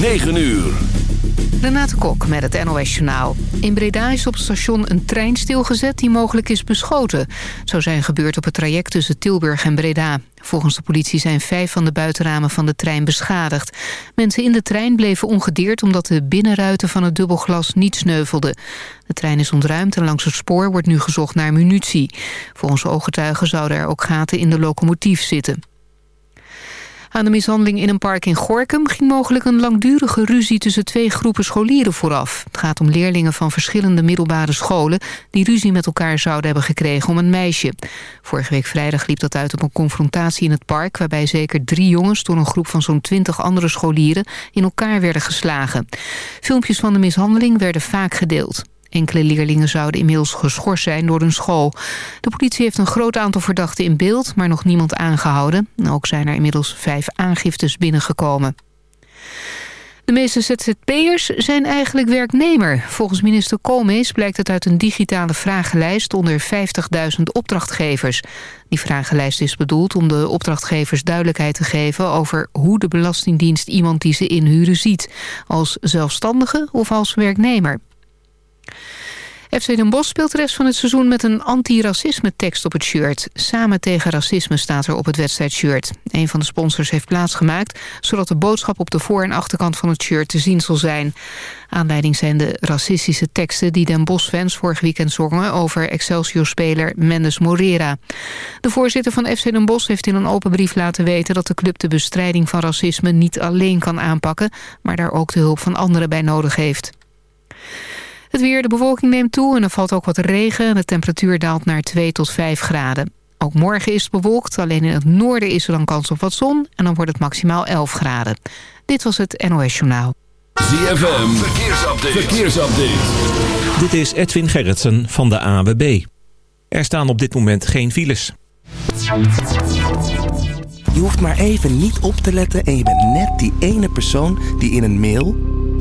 9 uur. Renate Kok met het NOS Journaal. In Breda is op het station een trein stilgezet die mogelijk is beschoten. Zou zijn gebeurd op het traject tussen Tilburg en Breda. Volgens de politie zijn vijf van de buitenramen van de trein beschadigd. Mensen in de trein bleven ongedeerd omdat de binnenruiten van het dubbelglas niet sneuvelden. De trein is ontruimd en langs het spoor wordt nu gezocht naar munitie. Volgens ooggetuigen zouden er ook gaten in de locomotief zitten. Aan de mishandeling in een park in Gorkum ging mogelijk een langdurige ruzie tussen twee groepen scholieren vooraf. Het gaat om leerlingen van verschillende middelbare scholen die ruzie met elkaar zouden hebben gekregen om een meisje. Vorige week vrijdag liep dat uit op een confrontatie in het park waarbij zeker drie jongens door een groep van zo'n twintig andere scholieren in elkaar werden geslagen. Filmpjes van de mishandeling werden vaak gedeeld. Enkele leerlingen zouden inmiddels geschorst zijn door hun school. De politie heeft een groot aantal verdachten in beeld, maar nog niemand aangehouden. Ook zijn er inmiddels vijf aangiftes binnengekomen. De meeste ZZP'ers zijn eigenlijk werknemer. Volgens minister Koolmees blijkt het uit een digitale vragenlijst onder 50.000 opdrachtgevers. Die vragenlijst is bedoeld om de opdrachtgevers duidelijkheid te geven over hoe de Belastingdienst iemand die ze inhuren ziet. Als zelfstandige of als werknemer. FC Den Bosch speelt de rest van het seizoen met een anti-racisme tekst op het shirt. Samen tegen racisme staat er op het wedstrijdshirt. Een van de sponsors heeft plaatsgemaakt... zodat de boodschap op de voor- en achterkant van het shirt te zien zal zijn. Aanleiding zijn de racistische teksten die Den Bosch-fans vorig weekend zongen... over Excelsior-speler Mendes Morera. De voorzitter van FC Den Bosch heeft in een open brief laten weten... dat de club de bestrijding van racisme niet alleen kan aanpakken... maar daar ook de hulp van anderen bij nodig heeft. Het weer, de bewolking neemt toe en er valt ook wat regen. De temperatuur daalt naar 2 tot 5 graden. Ook morgen is het bewolkt, alleen in het noorden is er dan kans op wat zon... en dan wordt het maximaal 11 graden. Dit was het NOS Journaal. ZFM, verkeersupdate. verkeersupdate. Dit is Edwin Gerritsen van de AWB. Er staan op dit moment geen files. Je hoeft maar even niet op te letten en je bent net die ene persoon die in een mail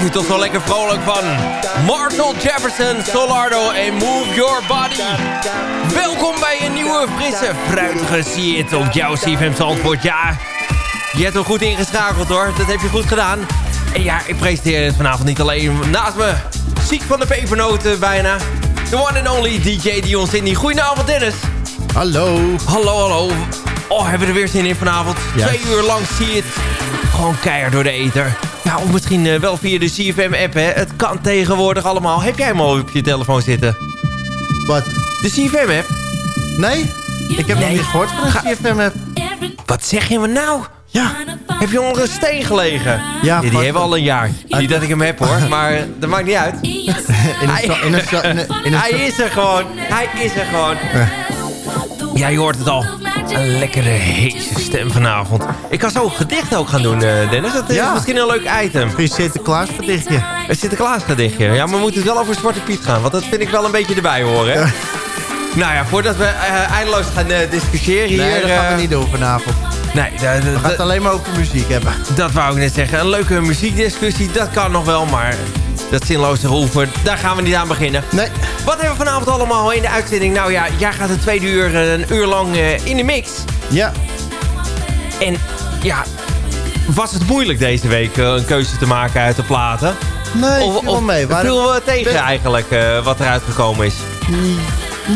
Toch zo lekker vrolijk van Marshall Jefferson, Solardo en Move Your Body. Welkom bij een nieuwe, frisse, fruitige See op jouw CFM Zandvoort. Ja, je hebt er goed ingeschakeld hoor, dat heb je goed gedaan. En ja, ik presenteer het vanavond niet alleen naast me. Ziek van de pepernoten bijna. The one and only DJ Dion Sydney. Goedenavond Dennis. Hallo. Hallo, hallo. Oh, hebben we er weer zin in vanavond. Twee uur lang zie het. Gewoon keihard door de eter. Ja, of misschien uh, wel via de CFM-app, hè. Het kan tegenwoordig allemaal. Heb jij hem al op je telefoon zitten? Wat? De CFM-app? Nee, ik heb nog niet gehoord van de CFM-app. Wat zeg je me nou? Ja. Heb je onder een steen gelegen? Ja, die hebben we al een jaar. Niet dat ik hem heb hoor, maar dat maakt niet uit. Hij is er gewoon. Hij is er gewoon. Ja, je hoort het al. Een lekkere heese stem vanavond. Ik kan zo gedicht ook gaan doen, eh, Dennis. Dat is Ja. misschien een leuk item. Een Sinterklaas gedichtje. Een Sinterklaas gedichtje. Ja, maar we moeten het wel over Zwarte Piet gaan. Want dat vind ik wel een beetje erbij horen. Hè? Nou ja, voordat we eh, eindeloos gaan eh, discussiëren hier... Nee, dat gaan we niet doen vanavond. Nee, We gaan het alleen maar over muziek hebben. dat wou ik net zeggen. Een leuke muziekdiscussie, dat kan nog wel. Maar dat zinloze roepen, daar gaan we niet aan beginnen. Nee. Wat hebben we vanavond allemaal in de uitzending? Nou ja, jij gaat een tweede uur, eh, een uur lang eh, in de mix. Ja. En ja, was het moeilijk deze week eh, een keuze te maken uit de platen? Nee, of viel mee. Viel we tegen eigenlijk wat eruit gekomen is?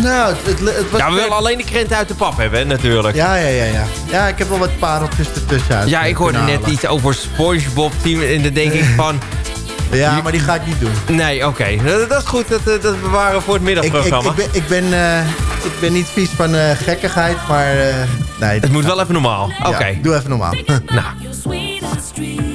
Nou, het, het, het was... Ja, we willen alleen de krent uit de pap hebben, hè, natuurlijk. Ja, ja, ja, ja. Ja, ik heb wel wat pareltjes ertussen uit Ja, ik hoorde net iets over SpongeBob team en dan denk ik van... Ja, maar die ga ik niet doen. Nee, oké. Dat, dat is goed, dat, eh, dat bewaren we voor het Ik, ik, middagprogramma. ik, ben, ik, ben, eh, ik ben niet vies van eh, gekkigheid, maar... eh, nee, Het moet wel even normaal. Oké. Ja, doe even normaal. Nou.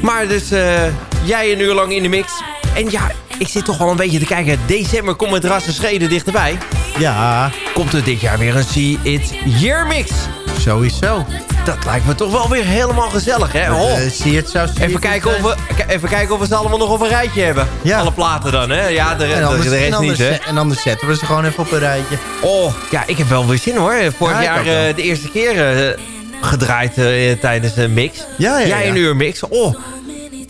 Maar dus eh, jij een uur lang in de mix. En ja, ik zit toch wel een beetje te kijken. December komt met rassen schreden dichterbij. ja, Komt er dit jaar weer een See It Year Mix? sowieso. Dat lijkt me toch wel weer helemaal gezellig, hè? Oh. Eh, zie je het zo? Even kijken, of we, k- even kijken of we ze allemaal nog op een rijtje hebben. Ja. Alle platen dan, hè? Ja, de, En de, anders, de rest en, anders, niet, hè? en anders zetten we ze gewoon even op een rijtje. Oh, ja, ik heb wel weer zin, hoor. Vorig Ja, jaar eh, de eerste keer eh, gedraaid eh, tijdens een mix. Ja, ja, Jij een uur mix. Oh,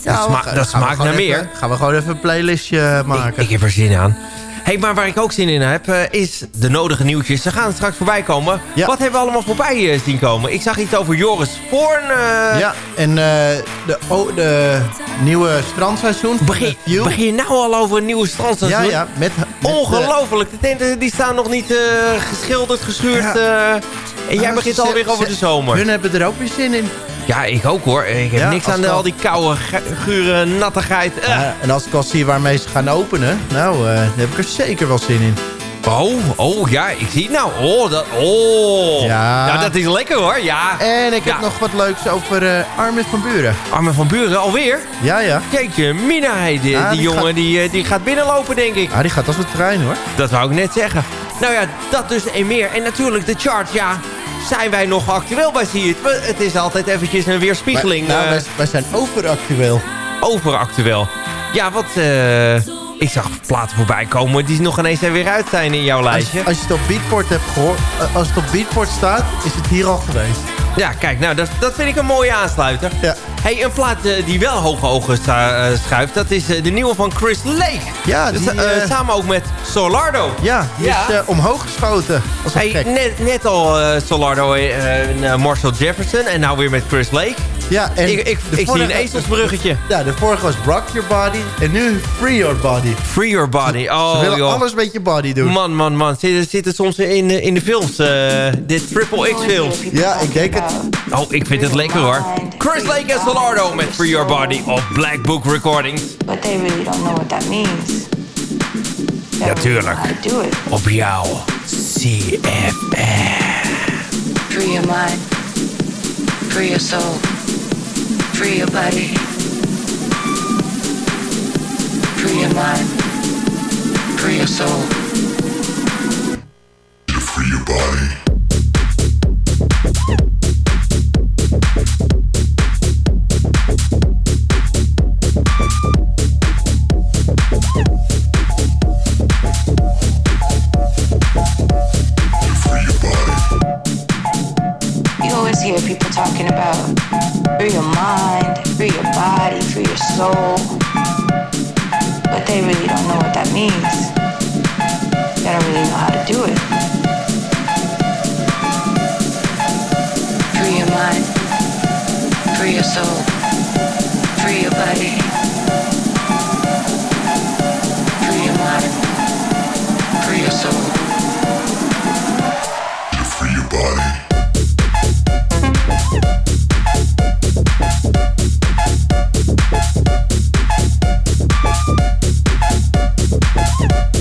dat, sma- gaan- dat smaakt naar meer. Gaan we gewoon even een playlistje maken. Ik, ik heb er zin aan. Hey, maar waar ik ook zin in heb, eh, is de nodige nieuwtjes. Ze gaan straks voorbij komen. Ja. Wat hebben we allemaal voorbij eh, zien komen? Ik zag iets over Joris Voorn. eh, ja, en de, oh, de nieuwe strandseizoen Begin, begin je nou al over een nieuwe ja, strandseizoen? ja, met, met Ongelooflijk. De tenten die staan nog niet geschilderd, geschuurd. Ja. en jij Ah, begint alweer over de zomer. Hun hebben er ook weer zin in. Ja, ik ook hoor. Ik heb Ja, niks aan de, al- die koude, gu- gure nattigheid. Ja, en als ik al zie waarmee ze gaan openen, nou, eh, daar heb ik er zeker wel zin in. Oh, oh ja, ik zie het nou. Oh, dat, oh. Ja. dat is lekker hoor. Ja. En ik heb nog wat leuks over eh Armin van Buren. Armin van Buren alweer? Ja, ja. Jeetje, Mina, hey, die, die die jongen gaat- die, die gaat binnenlopen, denk ik. Ah, die gaat als een trein, hoor. Dat wou ik net zeggen. Nou ja, dat dus en meer. En natuurlijk de chart, ja. Zijn wij nog actueel bij? We- Het is altijd eventjes een weerspiegeling. Wij, nou, eh, wij, wij zijn overactueel. overactueel. Ja, wat... eh, ik zag platen voorbij komen die nog ineens er weer uit zijn in jouw Als, lijstje. als je het op Beatport hebt gehoord, eh, als het op Beatport staat, is het hier al geweest. Ja, kijk, nou, dat, dat vind ik een mooie aansluiter. Ja. hey, een plaat eh, die wel hoge ogen eh, schuift, dat is eh, de nieuwe van Chris Lake. Ja, die, samen ook met Solardo. Ja, die Ja. is omhoog geschoten. Hey, gek. net, net al Solardo en Marshall Jefferson en nou weer met Chris Lake. Ja, en ik ik, de ik zie vorige- een ezelsbruggetje. Ja, de vorige was Rock Your Body en nu Free Your Body. Free your body. Oh, Ze willen joh. alles met je body doen. Man, man, man. Zitten zitten soms in, eh, in de films. eh dit Triple X films. Ja, ik denk het. Oh, ik vind het lekker hoor. Chris Lake en Solardo met Free Your Body op Black Book Recordings. But they really don't know what that means. Ja, tuurlijk. Op jou. CFM. Free your mind. Free your soul. Free your body. Free your mind. Free your soul. Free your body. you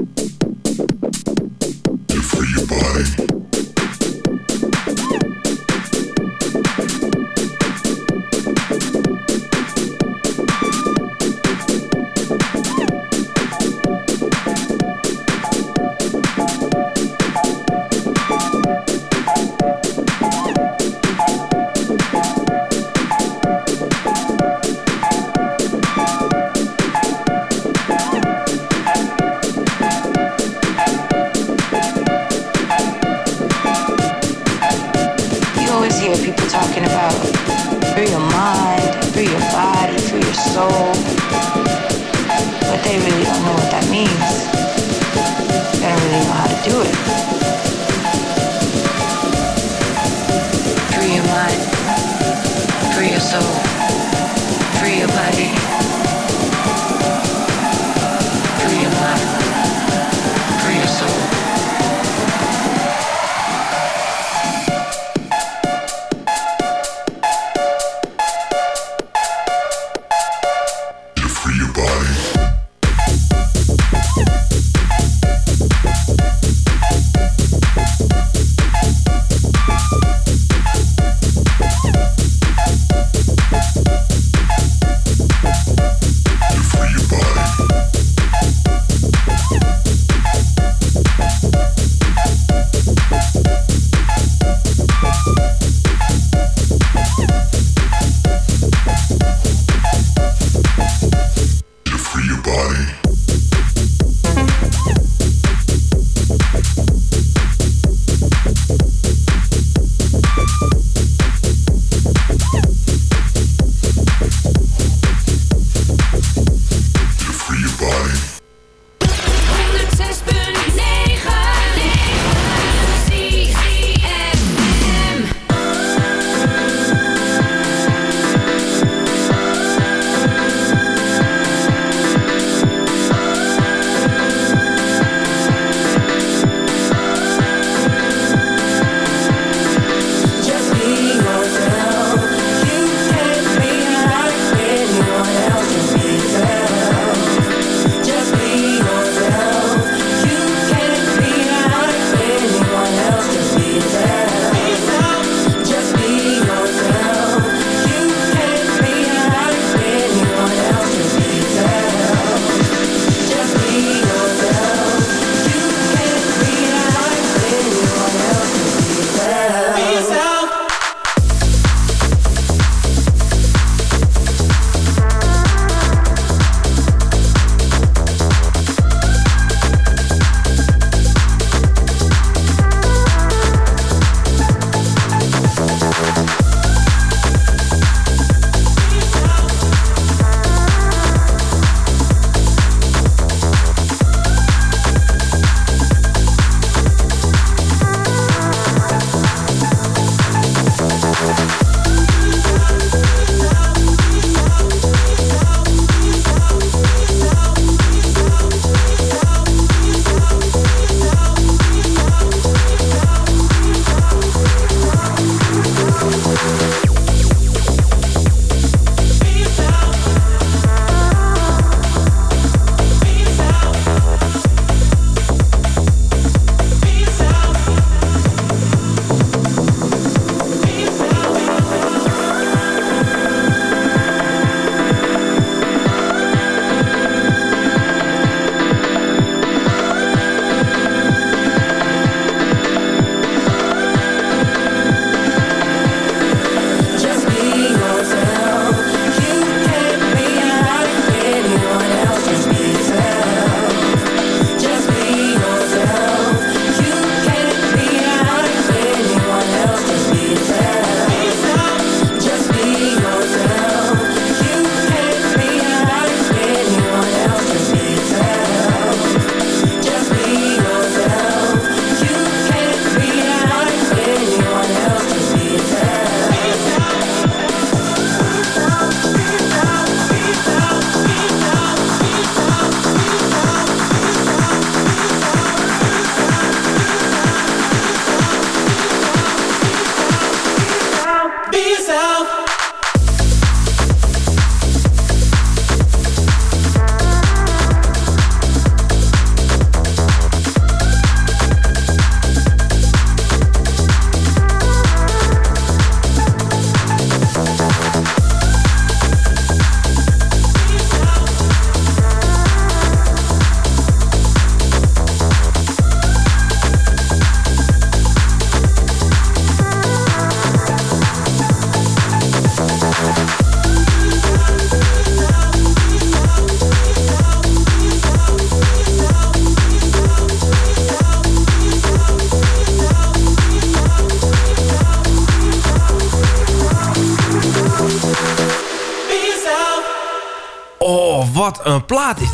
Free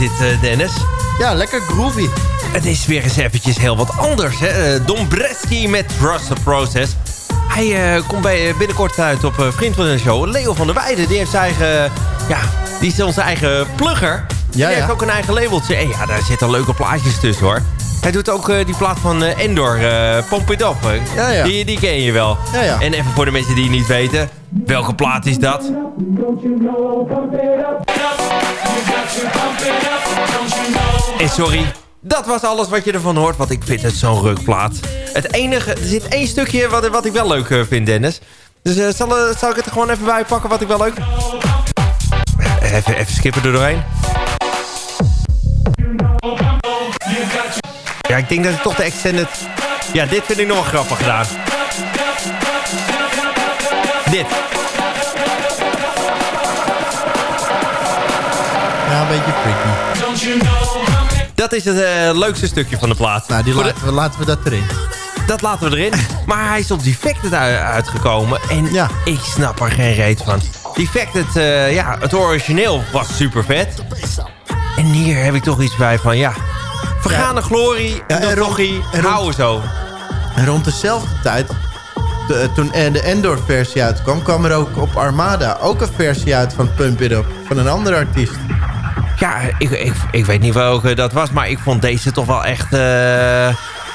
dit, eh, Dennis. Ja, lekker groovy. Het is weer eens eventjes heel wat anders. Hè? Eh, Don Bresky met Trust the Process. Hij eh, komt bij, binnenkort uit op uh, Vriend van de Show. Leo van der Weijden, die heeft zijn eigen... Ja, die is onze eigen plugger. die ja. heeft ook een eigen labeltje. En ja, daar zitten leuke plaatjes tussen, hoor. Hij doet ook die plaat van Endor, uh, Pump It Up. Ja, ja. Die, die ken je wel. Ja, ja. En even voor de mensen die het niet weten. Welke plaat is dat? En sorry, dat was alles wat je ervan hoort, want ik vind het zo'n rukplaat. Het enige, er zit één stukje wat, wat ik wel leuk uh, vind, Dennis. Dus uh, zal, ik het er gewoon even bij pakken wat ik wel leuk... Even, even skippen er doorheen. Ja, ik denk dat ik toch de extended... Ja, dit vind ik nog wel grappig gedaan. Dit. Een beetje freaky. Dat is het uh, leukste stukje van de plaat. Nou, die laten, we, laten we dat erin. Dat laten we erin. maar hij is op Defected uitgekomen. En ja. ik snap er geen reet van. Defected, uh, ja, het origineel was super vet. En hier heb ik toch iets bij van, ja... Vergane ja. glorie, ja, en rochie, houden zo. En rond dezelfde tijd, de, toen de Endor-versie uitkwam... kwam er ook op Armada ook een versie uit van Pump It Up. Van een andere artiest. Ja, ik, ik, ik weet niet welke dat was, maar ik vond deze toch wel echt... Uh,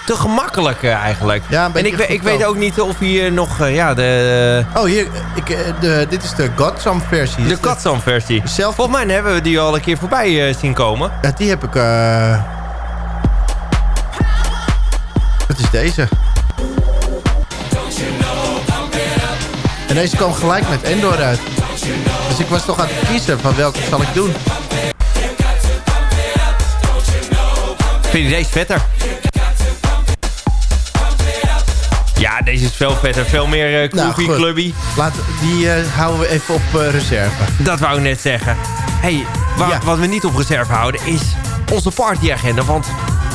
te gemakkelijk uh, eigenlijk. Ja, en ik, ik weet ook niet of hier nog, uh, ja, de... Oh, hier, ik, de, dit is de Godsam versie. De Godsam versie. Zelf... Volgens mij hebben we die al een keer voorbij uh, zien komen. Ja, die heb ik... Wat is deze? En deze kwam gelijk met Endor uit. Dus ik was toch aan het kiezen van welke zal ik doen. Vind je deze vetter? Ja, deze is veel vetter. Veel meer uh, groovy, nou, clubby. Laat, die uh, houden we even op uh, reserve. Dat wou ik net zeggen. hey, ja. wat we niet op reserve houden is onze partyagenda. Want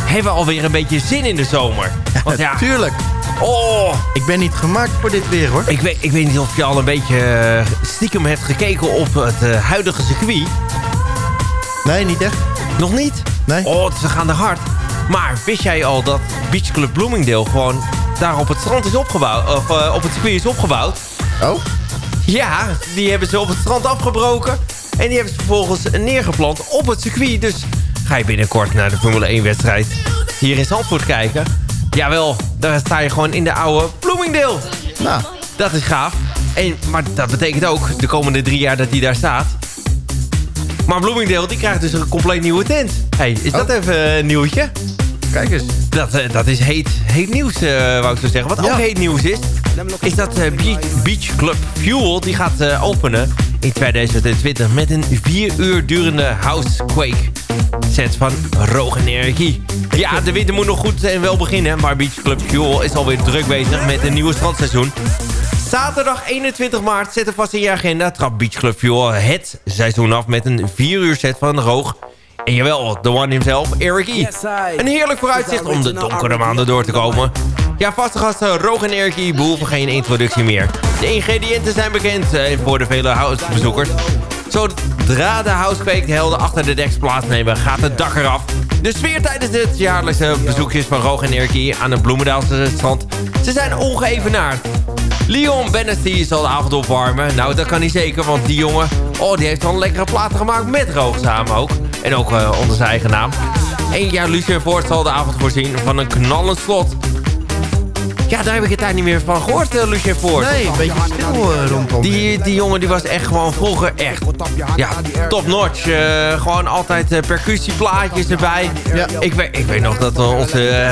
hebben we alweer een beetje zin in de zomer? Want ja, tuurlijk. Oh. Ik ben niet gemaakt voor dit weer, hoor. Ik weet, ik weet niet of je al een beetje stiekem hebt gekeken op het huidige circuit. Nee, niet echt. Nog niet? Nee. Oh, ze gaan er hard. Maar wist jij al dat Beach Club Bloomingdale gewoon daar op het strand is opgebouwd? Of uh, op het circuit is opgebouwd? Oh? Ja, die hebben ze op het strand afgebroken. En die hebben ze vervolgens neergeplant op het circuit. Dus ga je binnenkort naar de Formule 1 wedstrijd hier in Zandvoort kijken. Jawel, daar sta je gewoon in de oude Bloomingdale. Nou. Dat is gaaf. En, maar dat betekent ook de komende drie jaar dat die daar staat... Maar Bloomingdale die krijgt dus een compleet nieuwe tent. Hey, is dat oh. even een nieuwtje? Kijk eens. Dat, uh, dat is heet, heet nieuws, uh, wou ik zo zeggen. Wat ja. ook heet nieuws is, is dat uh, Beach, Beach, Club Fuel... die gaat openen in 2020 met een vier uur durende Housequake set van Roog Energie. Ja, de winter moet nog goed en wel beginnen... maar Beach Club Fuel is alweer druk bezig met een nieuwe strandseizoen. Zaterdag 21 maart, zet er vast in je agenda... trap Beach Club Fuel het seizoen af met een 4 uur set van Roog. En jawel, de one himself, Eric E. Een heerlijk vooruitzicht om de donkere maanden door te komen. Ja, vaste gasten Roog en Eric E. behoeven geen introductie meer. De ingrediënten zijn bekend eh, voor de vele housebezoekers. Zodra de housequake de helden achter de deks plaatsnemen, gaat het dak eraf. De sfeer tijdens het jaarlijkse bezoekjes van Roog en Eric E. aan het Bloemendaalse strand... ze zijn ongeëvenaard. Leon Bennessy zal de avond opwarmen. Nou, dat kan hij zeker, want die jongen... Oh, die heeft al een lekkere platen gemaakt met Roog samen ook. En ook uh, onder zijn eigen naam. Eén jaar Lucien Voort zal de avond voorzien van een knallend slot. Ja, daar heb ik het daar niet meer van gehoord, uh, Lucien Voort. Nee, een beetje stil uh, rondom. Die, die jongen die was echt gewoon vroeger echt ja, top notch. Uh, gewoon altijd percussieplaatjes erbij. Ja. Ik, weet, ik weet nog dat onze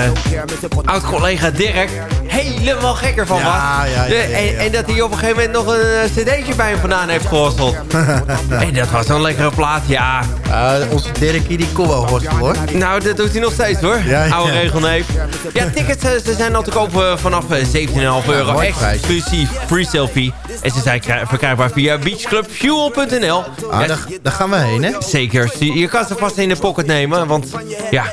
oud-collega Dirk helemaal gekker van ja, was. Ja, en, en, dat hij op een gegeven moment nog een cd'tje bij hem vandaan heeft gehosseld. en dat was zo'n lekkere plaat, ja. onze Dirk die kon wel hoor. Nou, dat doet hij nog steeds hoor. Oude regelneef. Ja, tickets ze zijn al te koop vanaf 17,5 euro. Exclusief free selfie. En ze zijn verkrijgbaar via beachclubfuel.nl. Ah, daar, daar, gaan we heen, hè? Zeker. Je kan ze vast in de pocket nemen. Want ja,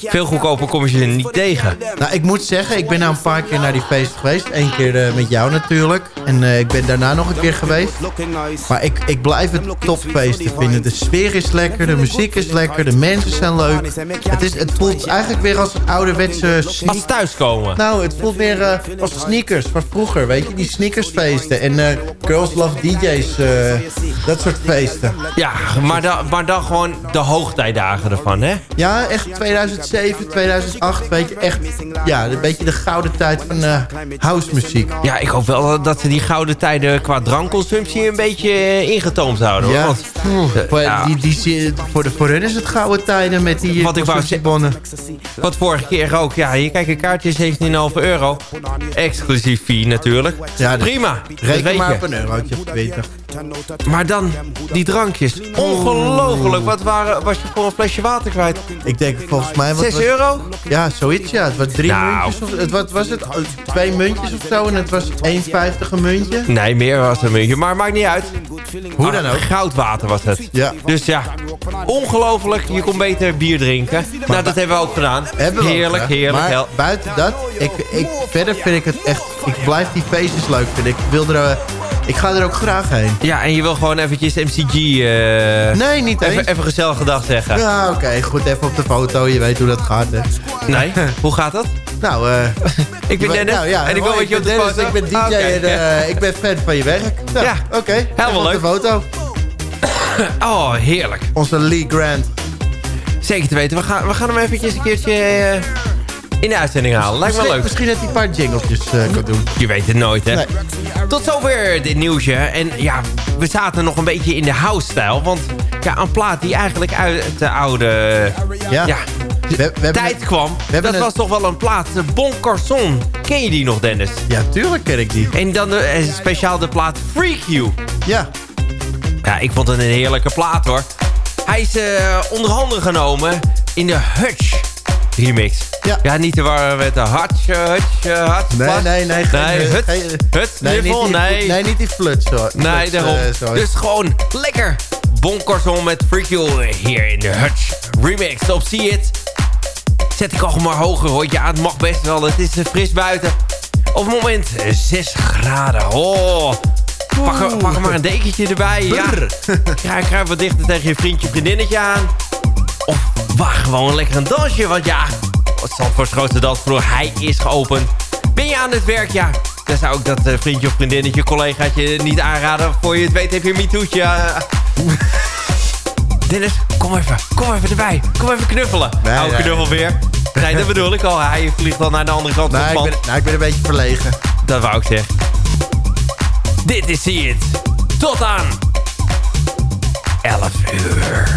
veel goedkoper kom je ze niet tegen. Nou, ik moet zeggen, ik ben nou een paar keer naar die feest geweest. Eén keer eh, met jou natuurlijk. En eh, ik ben daarna nog een keer geweest. Maar ik, ik blijf het topfeesten vinden. De sfeer is lekker, de muziek is lekker, de mensen zijn leuk. Het, is, het voelt eigenlijk weer als een ouderwetse Als sneak... thuiskomen. Nou, het voelt weer eh, als sneakers van vroeger, weet je? Die sneakersfeesten en eh, Girls Love DJ's, dat soort feesten. Ja, maar dan, maar dan gewoon de hoogtijdagen ervan, hè? Ja, echt 2007, 2008, weet je, echt, ja, een beetje de gouden tijd van housemuziek. Ja, ik hoop wel dat ze die gouden tijden qua drankconsumptie een beetje eh, ingetoomd houden. Hoor. Ja, Want, eh, voor, ja, die, die, voor, de, voor hun is het gouden tijden met die Wat ik wat vorige keer ook. Ja, hier kijk, een kaartje is 17,5 euro. Exclusief fee natuurlijk. Ja, Prima, Reken maar je. op een eurotje of 20. Maar dan, die drankjes. Ongelooflijk. Wat waren, was je voor een flesje water kwijt? Ik denk volgens mij... Wat 6 was- euro? Ja, zoiets ja. Het was drie Nou. muntjes of... Het, wat was het? Twee muntjes of zo en het was 1,50 een muntje. Nee, meer was een muntje. Maar maakt niet uit. Hoe dan ook. Goudwater was het. Ja. Dus ja, ongelooflijk. Je kon beter bier drinken. nou, dat hebben we ook gedaan. Hebben we ook heerlijk, heerlijk. Maar buiten dat, ik, ik, verder vind ik het echt... Ik blijf die feestjes leuk vinden. Ik wil er... ik ga er ook graag heen. Ja, en je wil gewoon eventjes MCG... eh, Nee, niet eens. even, even gezellig gedag zeggen. Ja, oké. goed, even op de foto. Je weet hoe dat gaat, hè. Nee? Hoe gaat dat? Nou, eh... Ik ben Dennis nou, ja, en ik wil met je op de Dennis, foto. Ik ben DJ Ah, en eh, ik ben fan van je werk. Nou, Ja, oké. helemaal Even op leuk. de foto. Oh, heerlijk. Onze Lee Grant. Zeker te weten. We gaan, we gaan hem eventjes een keertje eh, in de uitzending halen. Lijkt me leuk. misschien dat hij een paar jingletjes eh, kan doen. Je weet het nooit, hè? Nee. Tot zover dit nieuwsje. En ja, we zaten nog een beetje in de house-stijl. Want ja, een plaat die eigenlijk uit de oude Ja. ja, We, we hebben tijd kwam. Dat een- was toch wel een plaat. De Bon Carson. Ken je die nog, Dennis? Ja, tuurlijk ken ik die. En dan de, eh, speciaal de plaat Freak You. Ja. Ja, ik vond het een heerlijke plaat, hoor. Hij is eh, onder genomen in de Hutch remix. Ja. Ja, niet te warren met de Hutch, Hutch, uh, Hutch. Nee, nee, nee. geen- Nee, eh, Hut, geen- Hut, nee, niet Sniffel, die, nee. nee, niet die fluts. Zo, Nee, daarom. eh, dus gewoon lekker bonkorsom met Freak You hier in de Hutch remix op See It. Zet ik al maar hoger hoor. Ja, het mag best wel. Het is eh, fris buiten. Op het moment eh, 6 graden. Oh. Pak er, pak er maar een dekentje erbij. Ja. Kruip, kruip wat dichter tegen je vriendje, vriendinnetje aan. Of waag gewoon lekker een dansje. Want ja, het Zandvoorts grootste dansvloer, hij is geopend. Ben je aan het werk? Ja, dan zou ik dat eh, vriendje of vriendinnetje, collegaatje niet aanraden. Voor je het weet heb je een mitoetje. eh. Dennis, kom even. Kom even erbij. Kom even knuffelen. Nee, Oude nee. knuffel weer. Nee, dat bedoel ik al. Hij vliegt al naar de andere kant van Nee, het ik pand. ben, nou, ik ben een beetje verlegen. Dat wou ik zeggen. Dit is It. Tot aan 11 uur.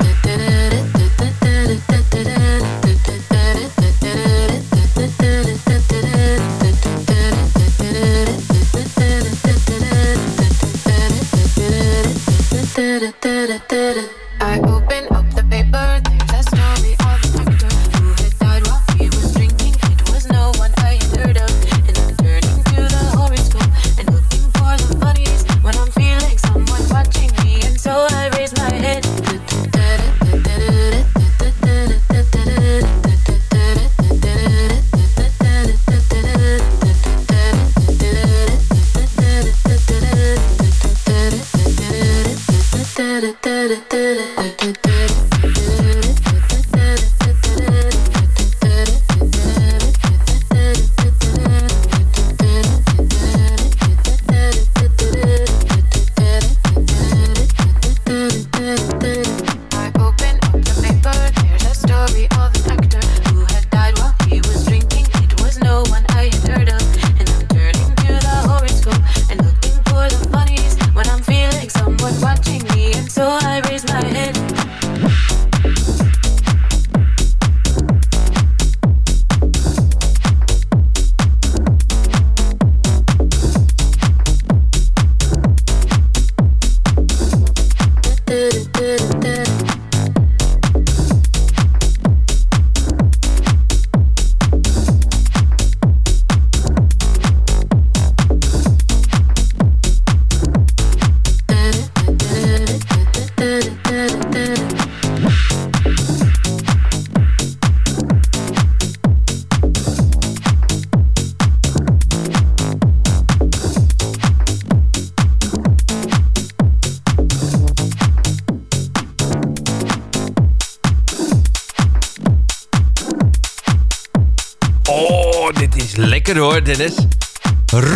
Dennis.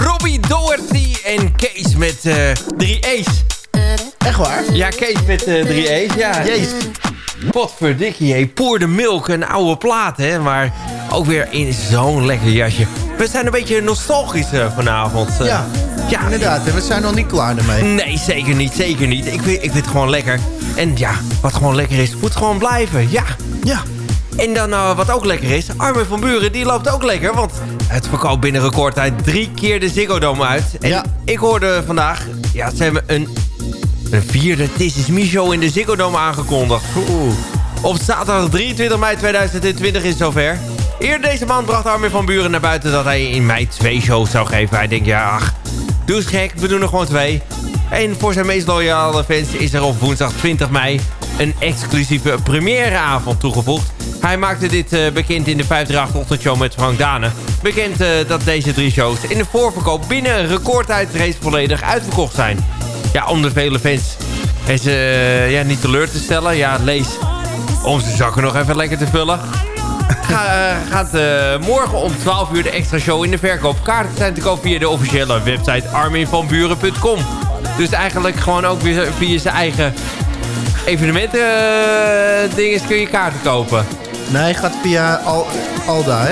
Robbie Doherty en Kees met eh, drie E's. Echt waar? Ja, Kees met eh, drie E's. Ja. Jezus. Potverdikkie, hé. Poer de Milk, een oude plaat, hè. Maar ook weer in zo'n lekker jasje. We zijn een beetje nostalgisch eh, vanavond. Ja, ja, inderdaad. En we zijn nog niet klaar ermee. Nee, zeker niet, zeker niet. Ik vind, ik vind het gewoon lekker. En ja, wat gewoon lekker is, moet gewoon blijven. Ja. Ja. En dan wat ook lekker is, Armin van Buren, die loopt ook lekker. Want het verkoopt binnen recordtijd drie keer de Ziggo Dome uit. En Ja. ik hoorde vandaag, ja, ze hebben een, een vierde This Is Me show in de Ziggo Dome aangekondigd. Oeh. Op zaterdag 23 mei 2020 is het zover. Eerder deze maand bracht Armin van Buren naar buiten dat hij in mei twee shows zou geven. Hij denkt, ja, ach, doe eens gek, we doen er gewoon twee. En voor zijn meest loyale fans is er op woensdag 20 mei een exclusieve premièreavond toegevoegd. Hij maakte dit eh, bekend in de 538-ochtendshow met Frank Dane. Bekend eh, dat deze drie shows in de voorverkoop binnen een reeds volledig uitverkocht zijn. Ja, om de vele fans en ze eh, ja, niet teleur te stellen, ja, lees om zijn zakken nog even lekker te vullen... Ga, gaat morgen om 12 uur de extra show in de verkoop. Kaarten zijn te koop via de officiële website arminvanburen.com. Dus eigenlijk gewoon ook weer via zijn eigen evenementen dinges kun je kaarten kopen. Nee, gaat via Al Alda, hè?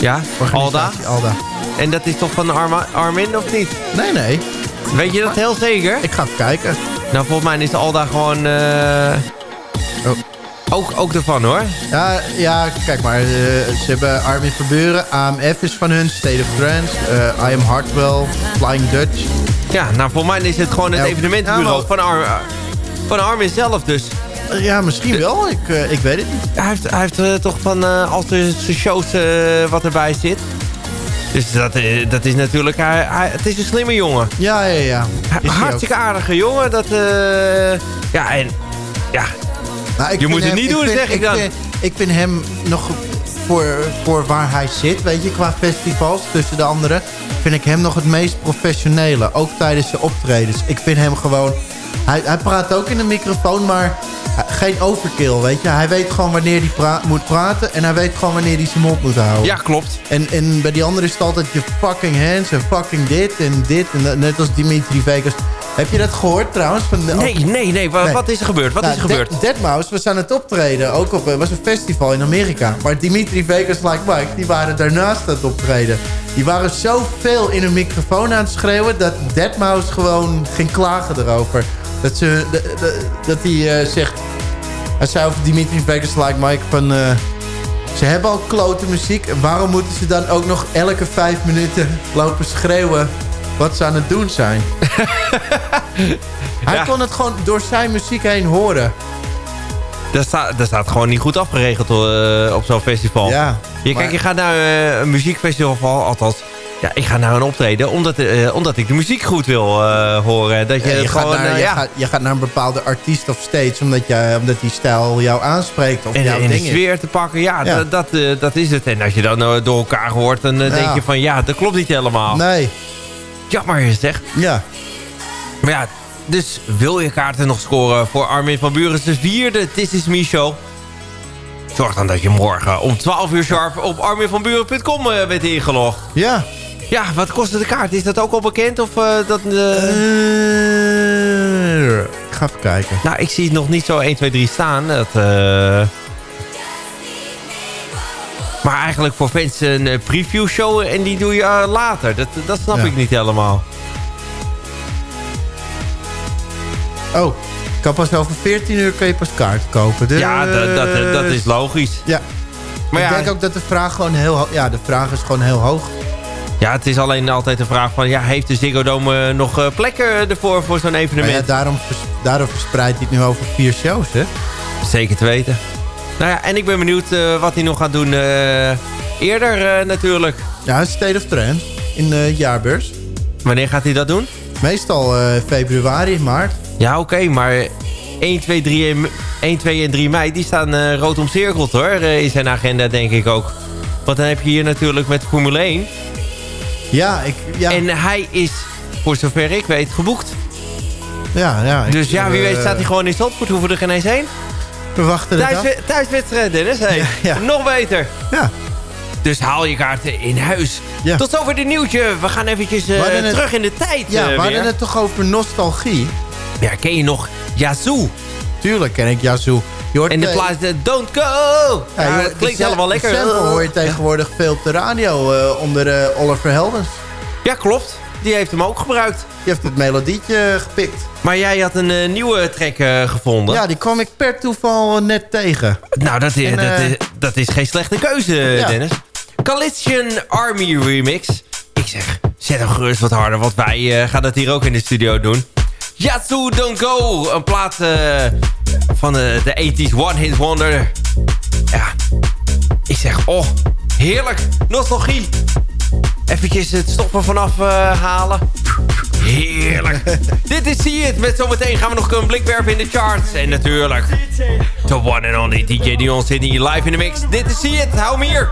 Ja, Alda. Alda. En dat is toch van Arma Armin of niet? Nee, nee. Weet je dat heel zeker? Ik ga even kijken. Nou, volgens mij is Alda gewoon... eh, Oh. ook, ook ervan hoor. Ja, ja kijk maar. eh, ze hebben Armin Verburen. AMF is van hun. State of Trance. eh, I Am Hardwell. Flying Dutch. Ja, nou voor mij is het gewoon het maar- van, Ar van Armin zelf dus. Eh, ja, misschien wel. Ik, eh, ik weet het niet. Hij heeft, hij heeft eh, toch van als er zijn shows wat erbij zit. Dus dat, dat is natuurlijk... Hij, hij- het is een slimme jongen. Ja, ja, ja. Is Hartstikke aardige jongen. Dat, ja, en... Ja, Nou, Je moet het niet doen, vind- zeg ik dan. Vind, ik vind hem nog voor, voor waar hij zit, weet je, qua festivals tussen de anderen, vind ik hem nog het meest professionele. Ook tijdens de optredens. Ik vind hem gewoon... Hij, hij praat ook in de microfoon, maar geen overkill, weet je. Hij weet gewoon wanneer hij pra moet praten en hij weet gewoon wanneer hij zijn mond moet houden. ja klopt. En, en bij die anderen is het altijd je fucking hands en fucking dit en dit. En net als Dimitri Vegas. Heb je dat gehoord trouwens? Van de, Nee, nee, nee. Wa- Nee. Wat is er gebeurd? Wat nou, is er gebeurd? Dead, Deadmau5 was aan het optreden. Ook op eh, was een festival in Amerika. Maar Dimitri Vegas Like Mike, die waren daarnaast aan het optreden. Die waren zoveel in een microfoon aan het schreeuwen... dat Deadmau5 gewoon ging klagen erover. Dat, ze, dat hij eh, zegt... Hij zei over Dimitri Vegas Like Mike van... eh, ze hebben al klote muziek. Waarom moeten ze dan ook nog elke vijf minuten lopen schreeuwen... wat ze aan het doen zijn? Hij Ja. kon het gewoon door zijn muziek heen horen. Dat staat, dat staat gewoon niet goed afgeregeld eh, op zo'n festival. Ja, Je, maar- kijk, je gaat naar een muziekfestival, althans... Ja, ik ga naar een optreden omdat, eh, omdat ik de muziek goed wil eh, horen. Dat je, Ja, je, gaat gewoon, naar, eh, je, ja, gaat, je gaat naar een bepaalde artiest of stage... omdat, je, omdat die stijl jou aanspreekt of en, jouw en de ding is. sfeer te pakken, ja, Ja. Dat, dat, eh, dat is het. En als je dan eh, door elkaar hoort, dan eh, denk je van... Ja, dat klopt niet helemaal. Nee, Jammer zeg. ja. Maar ja, dus wil je kaarten nog scoren voor Armin van Buren... de vierde This Is Me Show... Zorg dan dat je morgen om 12 uur sharp op arminvanburen.com eh, bent ingelogd. Ja. Ja, wat kostte de kaart? Is dat ook al bekend? Of, eh, dat, eh, Eh, ik ga even kijken. Nou, ik zie het nog niet zo 1, 2, 3 staan. Dat, Maar eigenlijk voor fans een preview show en die doe je later. Dat, dat snap Ja. ik niet helemaal. Oh, ik kan pas over 14 uur kun je pas kaart kopen. Dus, Ja, dat, dat, dat is logisch. Ja. Maar ik ja, denk ook dat de vraag gewoon heel. Ja, de vraag is gewoon heel hoog. Ja, het is alleen altijd een vraag van... Ja, heeft de Ziggo Dome nog eh, plekken ervoor voor zo'n evenement? ja, daarom, vers- daarom verspreidt hij het nu over vier shows, hè? Zeker te weten. Nou ja, en ik ben benieuwd eh, wat hij nog gaat doen eh, eerder natuurlijk. Ja, State of Trance in de jaarbeurs. Wanneer gaat hij dat doen? Meestal februari, maart. Ja, oké, maar 1 2, 3 en, 1, 2 en 3 mei, die staan rood omcirkeld hoor, in zijn agenda denk ik ook. Want dan heb je hier natuurlijk met Formule 1. Ja, ik... Ja, En hij is, voor zover ik weet, geboekt. ja, ja. ik- Dus ja, wie weet eh, staat hij gewoon in Zandvoort, hoeven we er geen eens heen. We wachten het af. Thuis, thuiswedstrijd, Dennis. Hey, Ja. Nog beter. Ja. Dus haal je kaarten in huis. Ja. Tot zover dit nieuwtje. We gaan eventjes eh, het- terug in de tijd Ja, eh, we hadden het toch over nostalgie? Ja, ken je nog Yazoo? Tuurlijk ken ik Yazoo. Je hoort, En de eh, plaats eh, Don't Go! Ja, je- de klinkt helemaal de lekker. sample hoor je tegenwoordig veel op de radio eh, onder Oliver Heldens. Ja, klopt. Die heeft hem ook gebruikt. Die heeft het melodietje gepikt. Maar jij had een nieuwe track gevonden. Ja, die kwam ik per toeval net tegen. Nou, dat is, En, dat, is, dat is geen slechte keuze. Dennis. Coalition Army Remix. Ik zeg, zet hem gerust wat harder, want wij gaan dat hier ook in de studio doen. Yatsu Don't Go. Een plaat van de, de 80s One Hit Wonder. Ja, ik zeg, oh, heerlijk. Nostalgie. Eventjes het stoppen vanaf eh, halen. Heerlijk. Dit is See It. Met zometeen gaan we nog een blik werpen in de charts. En natuurlijk, the one and only DJ Dion zit hier live in de mix. Dit is See It. Hou hem hier.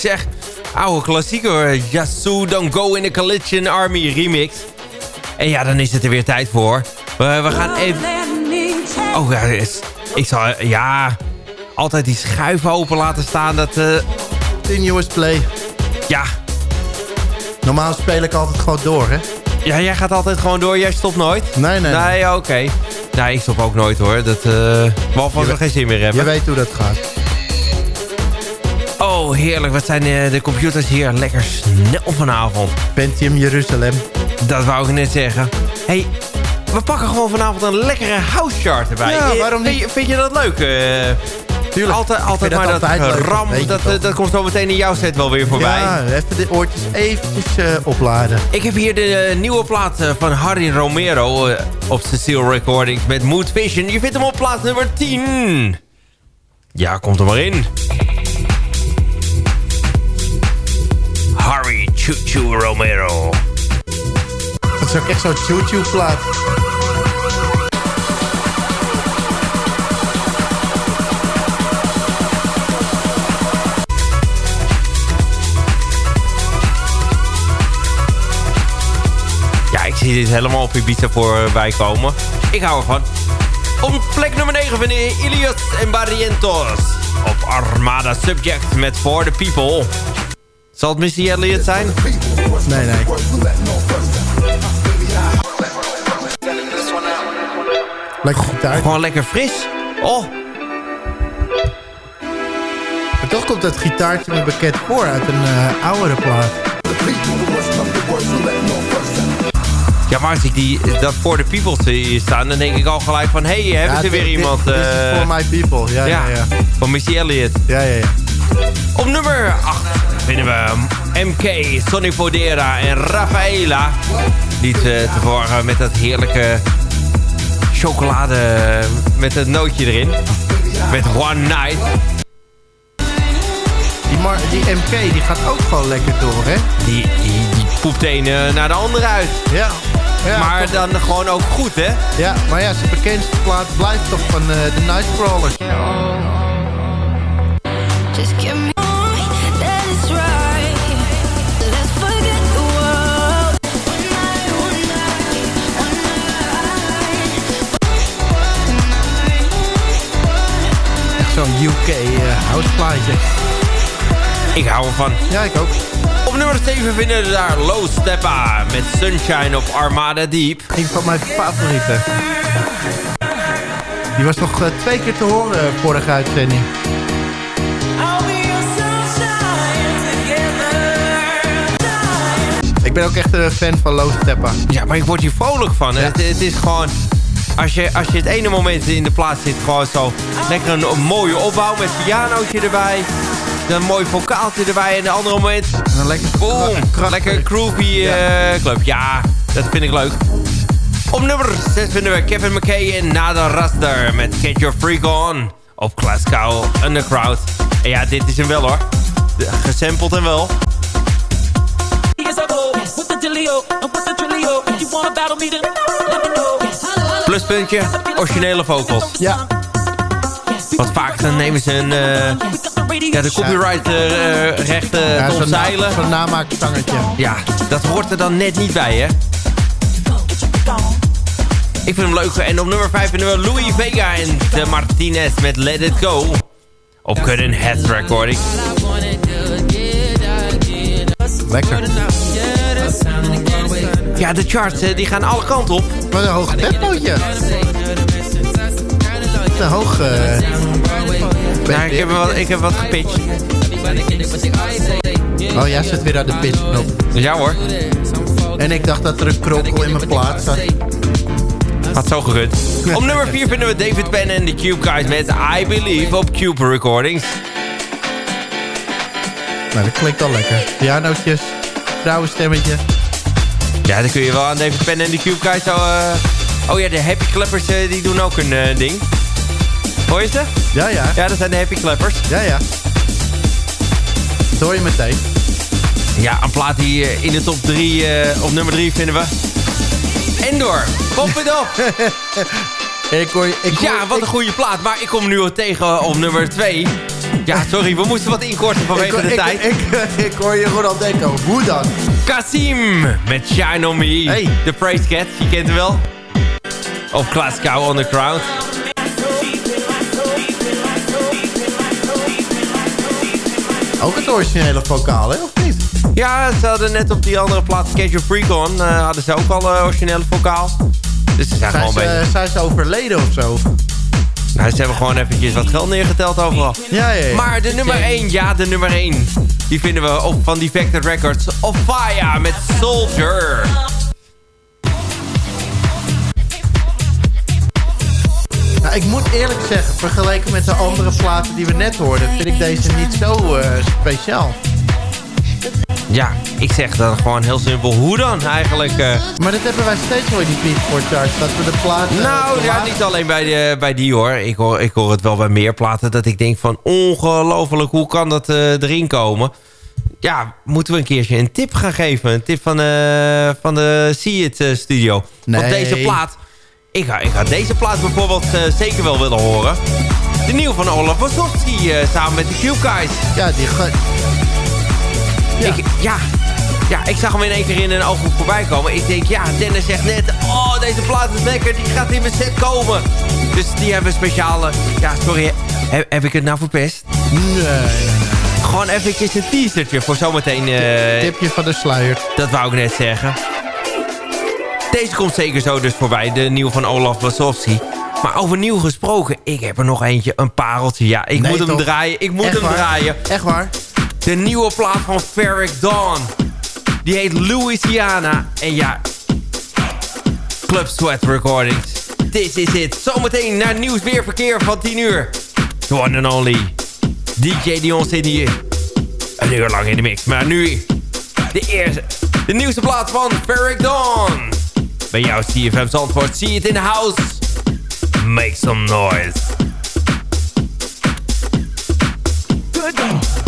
Zeg. Oude klassieker. Yasu Don't Go in the Collision Army remix. En ja, dan is het er weer tijd voor. We, we gaan even... Oh ja, is- ik zal... Ja, altijd die schuif open laten staan. Dat... eh, Continuous play. ja, Normaal speel ik altijd gewoon door, hè? Ja, jij gaat altijd gewoon door. Jij stopt nooit? Nee, nee. nee. Nee, oké. Nee, ik stop ook nooit hoor. Dat, eh behalve als Je we geen zin meer Je hebben. weet hoe dat gaat. Oh, heerlijk. Wat zijn eh, de computers hier lekker snel vanavond. Pentium Jeruzalem. Dat wou ik net zeggen. hey, we pakken gewoon vanavond een lekkere house chart erbij. Ja, Eh, waarom vind niet? je, vind je dat leuk? Eh, Tuurlijk. Altijd, altijd maar dat altijd ram, dat, dat komt zo meteen in jouw set wel weer voorbij. Ja, even de oortjes eventjes opladen. Ik heb hier de nieuwe plaat van Harry Romero op Cecile Recordings met Mood Vision. Je vindt hem op plaats nummer 10. Ja, komt er maar in. Choo Choo Romero. Dat is ook echt zo'n choo-choo plaat. Ja, ik zie dit helemaal op Ibiza voorbij komen. Ik hou ervan. Op plek nummer 9 vinden Ilias en Barrientos. Op Armada Subject met For the People. Zal het Missy Elliott zijn? Nee, nee. Lekker gitaar. Gewoon lekker fris. Oh, Maar toch komt dat gitaartje me bekend voor uit een eh, oudere plaat. Ja, maar als ik die, dat voor de people zie staan, dan denk ik al gelijk van... Hé, hey, hebben Ja, ze weer dit- iemand... Dit, dit eh, is for my people. Ja, ja, ja. van Missy Elliott. Ja, ja, ja. Op nummer 8 vinden we MK, Sonny Fodera en Rafaela. Niet eh, te verwarren met dat heerlijke chocolade met het nootje erin. Met One Night. Die, Mar die MK die gaat ook gewoon lekker door, hè? Die, die, die poept de ene naar de andere uit. Ja. ja maar toch- dan gewoon ook goed, hè? Ja, maar ja, zijn bekendste plaat blijft toch van eh, de Nightcrawlers. Just give me zo'n UK eh houseplaatje. Ik hou ervan. Ja, ik ook. Op nummer 7 vinden we daar Low Steppa met Sunshine op Armada Deep. Een van mijn favorieten. Die was nog eh, twee keer te horen eh, vorige uitzending. Ik ben ook echt een fan van Low Steppa. Ja, maar ik word hier vrolijk van. Ja. Het, het is gewoon... Als je, als je het ene moment in de plaats zit, gewoon zo lekker een, een mooie opbouw met pianootje erbij. Een mooi vocaaltje erbij. En de andere moment, En dan lekker boom, lekker groovy Ja. eh, club. Ja, dat vind ik leuk. Op nummer 6 vinden we Kevin McKay en Nada Raster met Get Your Freak On. Op Glasgow Underground. En ja, dit is hem wel hoor. Gesampled en wel. Pluspuntje, originele vocals. Ja, Want vaak dan nemen ze een, eh, ja, de copyright eh, eh, rechten ja omzeilen. zo'n namaakszangetje. Ja, dat hoort er dan net niet bij, hè? Ik vind hem leuk. En op nummer 5 vinden we Louis Vega en de Martinez met Let It Go. Op Cut and Head Recording. Lekker. Ja, de charts eh, die gaan alle kanten op. Wat een hoog tempootje. Te hoog. eh Nou, ik, heb wat, ik heb wat gepitcht. Oh, jij zit weer aan de pitchknop. Ja hoor, En ik dacht dat er een krokkel in mijn plaat zat. had zo gegund. Op nummer 4 vinden we David Penn en de Cube Guys met I Believe op Cube Recordings. Nou, dat klinkt al lekker. Pianootjes, vrouwenstemmetje. Ja, dan kun je wel aan David Penn en de Cube Guys zo... eh, Oh ja, de Happy Clappers eh, die doen ook een eh, ding. Hoor je ze? Ja, ja. Ja, dat zijn de Happy Clappers. Ja, ja. Dat hoor je meteen. Ja, een plaat die in de top 3, op nummer 3 vinden we. Endor, pop it up. Ik hoor, ik hoor, ja, wat een goede plaat. Maar ik kom nu al tegen op nummer 2. Ja, sorry, we moesten wat inkorten vanwege ik, de ik, tijd. Ik, ik, hoor je Ronald Deco. Hoe dan? Kasim met Shine On Me. Hey. De Praise Cat, je kent hem wel. Of Glasgow Underground. Ook het originele vocaal, hè? Of niet? Ja, ze hadden net op die andere plaat Catch Your Freak On... eh, hadden ze ook al eh, originele vocaal. Dus ze zijn Zijn gewoon ze, bezig. zijn ze overleden of zo? Nou, ze hebben gewoon eventjes wat geld neergeteld overal. Ja, ja, ja. Maar de nummer 1, ja, de nummer 1. Die vinden we op van Defected Records. Of Fire met Soldier. Nou, ik moet eerlijk zeggen, vergeleken met de andere platen die we net hoorden... vind ik deze niet zo eh, speciaal. Ja, ik zeg dan gewoon heel simpel. Hoe dan eigenlijk? eh? Maar dat hebben wij steeds wel in die Beatport charts. Dat we de platen... Nou, ja, niet alleen bij, de, bij die hoor. Ik, hoor. ik hoor het wel bij meer platen dat ik denk van... ongelooflijk, hoe kan dat eh, erin komen? Ja, moeten we een keertje een tip gaan geven? Een tip van, eh, van de See It studio. Nee. Want deze plaat... Ik ga, ik ga deze plaat bijvoorbeeld zeker wel willen horen. De nieuwe van Olaf Wasowski eh, samen met de Cube Guys. Ja, die... Ja. Ik, ja. ja, ik zag hem in één keer in een ooghoek voorbij komen. Ik denk, ja, Dennis zegt net... Oh, deze plaat is lekker, die gaat in mijn set komen. Dus die hebben een speciale... Ja, sorry, heb, heb ik het nou verpest? Nee. Gewoon eventjes een teasertje voor zometeen... eh Tipje van de sluier. dat wou ik net zeggen. Deze komt zeker zo dus voorbij, de nieuwe van Olaf Wasowski. Maar over nieuw gesproken, ik heb er nog eentje, een pareltje. Ja, ik Nee, moet hem toch? draaien, ik moet Echt hem waar? draaien. Echt waar? De nieuwe plaat van Ferric Dawn. Die heet Louisiana. En ja, Club Sweat Recordings. This is it. Zometeen naar nieuws weer verkeer van 10 uur. The one and only. DJ Dion zit hier. Een uur lang in de mix. Maar nu de eerste. De nieuwste plaat van Ferric Dawn. Bij jou CFM Zandvoort. See it in the house. Make some noise. Tot